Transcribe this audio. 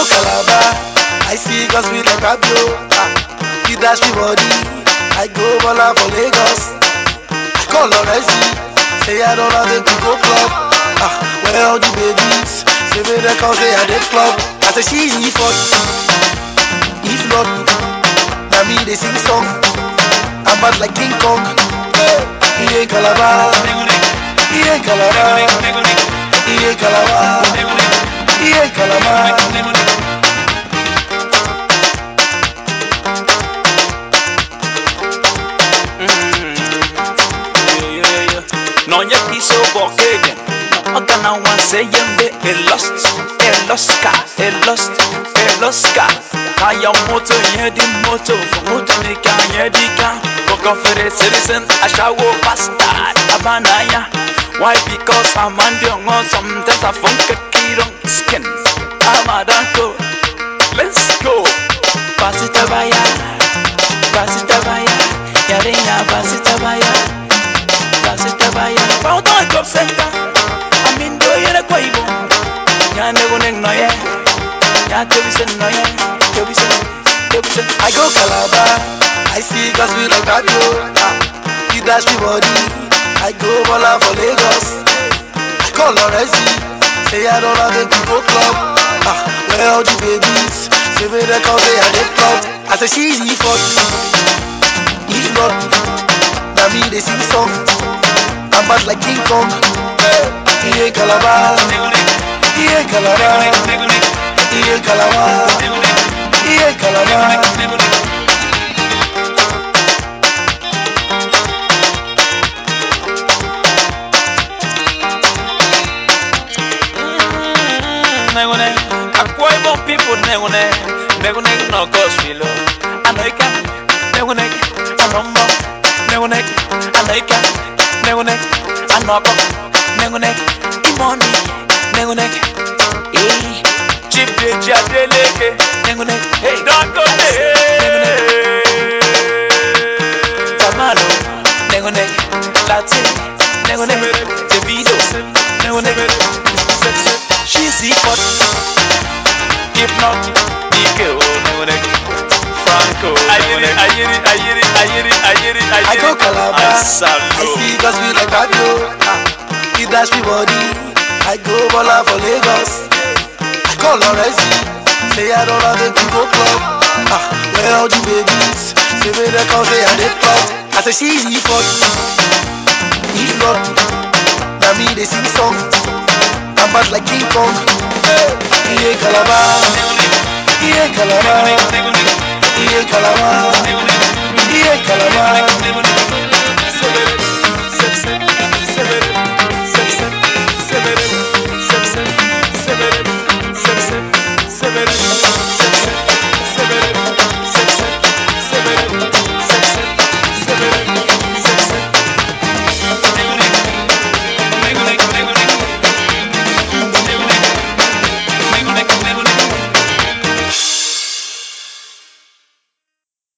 no calabar. I see God's with like a blow. Ah, he dash me body. I go baller for Lagos. I call on Icy. Say I don't have the go club. Ah, where all the babies? Say me they come say I did club. I say she if not, if not, now me they sing song. I'm bad like King Kong. He ain't calabar. He ain't calabar. He ain't calabar. He ain't calabar. Mbe elost eloska elost eloska kaya moto nye di moto moto ni ka kokofere citizen ashawo bastard abanaya why? Because I'm amandi ongo sometimes I funk a kirong skin. Amadanko let's go. Pasita baya pasita baya yarinya pasita baya pasita baya pauta en job center nya tebisen no ye tebisen tebisen I go Calabar. I see girls with like. He dash me body. I go Bola for Lagos. I call Lorenzi Say I don't have go club. Ah. Where all the babies? Say me they call I dey club I say she's if not If not Now me they sing song. I'm bad like King Kong. Hey. Calabar. Calabar He ain't Calabar He ain't Calabar negune akwa ibom people negune negune no gospel anoika negune anombo negune anoika negune anoko negune imoni negune eh Chipeji Adeleke Dangote Tamalo Nengone Latin. Nengone Davido Nengone She's the pot If not Ike oh, Nengone Franco Ayeri Ayeri Ayeri Ayeri Ayeri Ayeri I go Calabar. I see Cosby like Pablo ah. He dash me body. I go Bola for Lagos. Lorenzi. Say I don't have to go club. Ah, where all the babies? Say me they call say I dey club. I say she's if not, if not. Now me they sing song. I'm bad like King Kong. Hey, he ain't Calabar. He ain't Calabar.